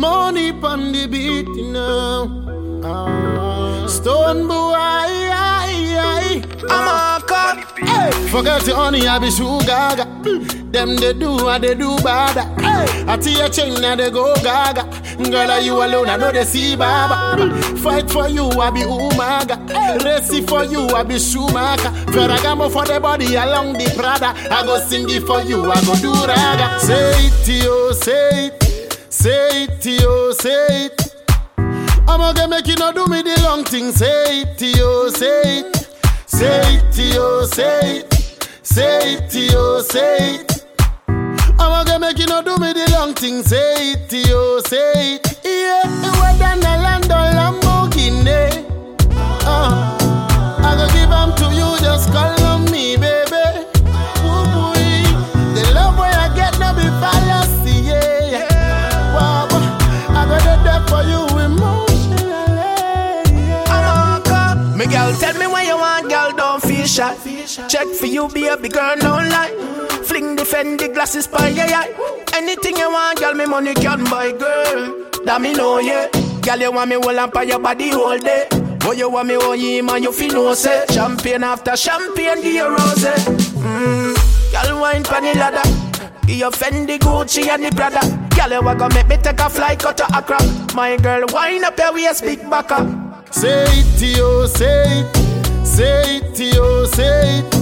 Money pon the beat, you know. Ah. Stonebwoy. I'm a cop. Forget the honey, I be sugar. Them they do what they do bad. Hey, I tell you chain now they go gaga. Girl, are you alone? I know they see baba. Fight for you, I be umaga. Racy for you, I be Schumacher. Ferragamo for the body along the Prada. I go sing it for you, I go do raga. Say it to you, say it. Say it to you, say it. I'ma get make you not do me the long thing. Say it to you, say it. Say it to you, say it. Say it to you, say it. I'ma get make you not do me the long thing. Say it to you, say it. Yeah, whether girl, tell me what you want, girl, don't feel shy. Check for you, baby girl, don't lie. Fling the Fendi glasses by your eye. Anything you want, girl, me money can buy, girl. That me know, yeah. Girl, you want me hold on your body all day. Boy, you want me oh yeah, man, you feel no say. Champagne after champagne, give you rose. Mmm, girl, wine the ladder. Give your Fendi, Gucci and the Prada. Girl, you want to make me take a flight cut to Accra. My girl, wine up your waist, big back up. Say it to you, say it. Say it to you, say it.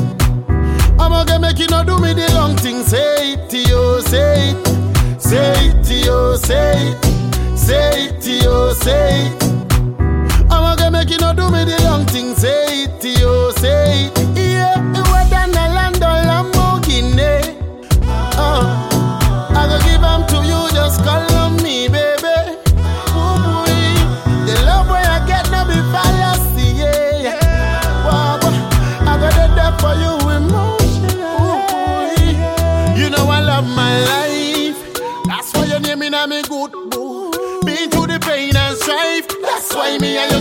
I'ma get make you not do me the long thing. Say it to you, say it. Say it to you, say it. Say it to you, say it. I'ma get make you not do me the long thing. Say it to you, say it.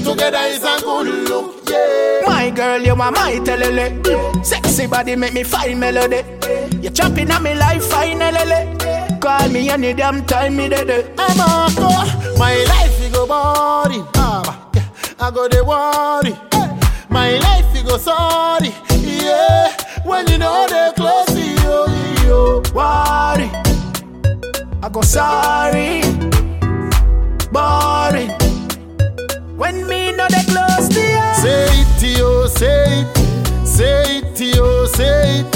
Together is a good look, yeah. My girl, you are my telele. Sexy body make me find melody. You chopping on me life finally. Call me any damn time, me dead. I'm a go. My life you go boring. Ah. I go the worry. My life you go sorry. Yeah. When you know they close to you, you. Worry, I go sorry, to you, say it.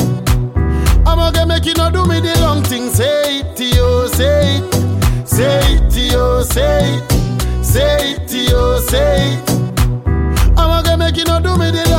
I'ma get make you not do me the long thing. Say it to you, say it. Say it to you, say it. Say it to you, say it. I'ma get make you not do me the